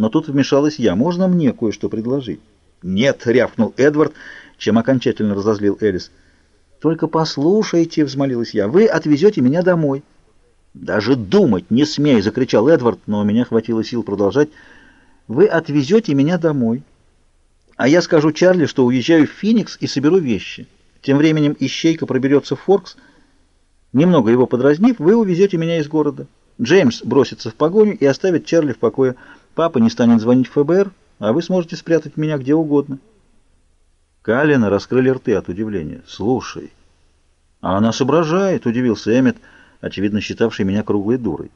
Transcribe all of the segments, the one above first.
но тут вмешалась я. «Можно мне кое-что предложить?» «Нет», — рявкнул Эдвард, чем окончательно разозлил Элис. «Только послушайте», — взмолилась я, — «вы отвезете меня домой». «Даже думать не смей!» — закричал Эдвард, но у меня хватило сил продолжать. «Вы отвезете меня домой, а я скажу Чарли, что уезжаю в Феникс и соберу вещи. Тем временем ищейка проберется в Форкс. Немного его подразнив, вы увезете меня из города. Джеймс бросится в погоню и оставит Чарли в покое. Папа не станет звонить в ФБР, а вы сможете спрятать меня где угодно». Калина раскрыли рты от удивления. «Слушай, а она соображает», — удивился Эммет, — очевидно считавший меня круглой дурой.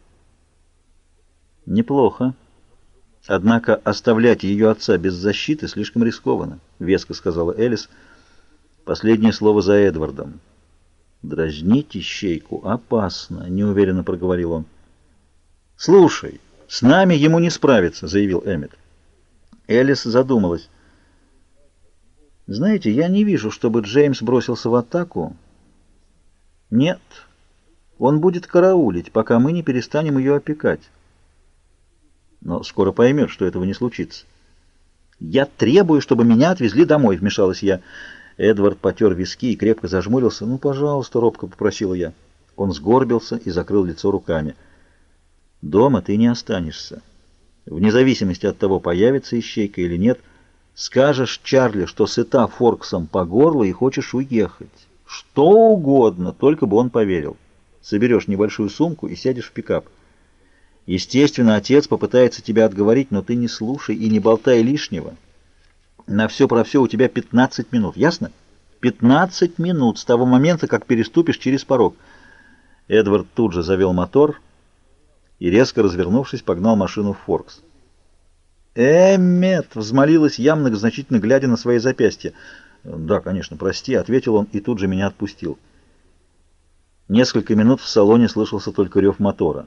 Неплохо. Однако оставлять ее отца без защиты слишком рискованно, веско сказала Элис. Последнее слово за Эдвардом. Дразнить ищейку опасно, неуверенно проговорил он. Слушай, с нами ему не справиться, заявил Эммет. Элис задумалась. Знаете, я не вижу, чтобы Джеймс бросился в атаку. Нет, он будет караулить, пока мы не перестанем ее опекать. Но скоро поймет, что этого не случится. «Я требую, чтобы меня отвезли домой», — вмешалась я. Эдвард потер виски и крепко зажмурился. «Ну, пожалуйста», — робко попросила я. Он сгорбился и закрыл лицо руками. «Дома ты не останешься. Вне зависимости от того, появится ищейка или нет, скажешь Чарли, что сыта Форксом по горло и хочешь уехать. Что угодно, только бы он поверил» соберешь небольшую сумку и сядешь в пикап. Естественно, отец попытается тебя отговорить, но ты не слушай и не болтай лишнего. На все про все у тебя 15 минут, ясно? 15 минут с того момента, как переступишь через порог. Эдвард тут же завел мотор и, резко развернувшись, погнал машину в Форкс. «Эммет!» — взмолилась я, многозначительно глядя на свои запястья. «Да, конечно, прости», — ответил он и тут же меня отпустил. Несколько минут в салоне слышался только рев мотора.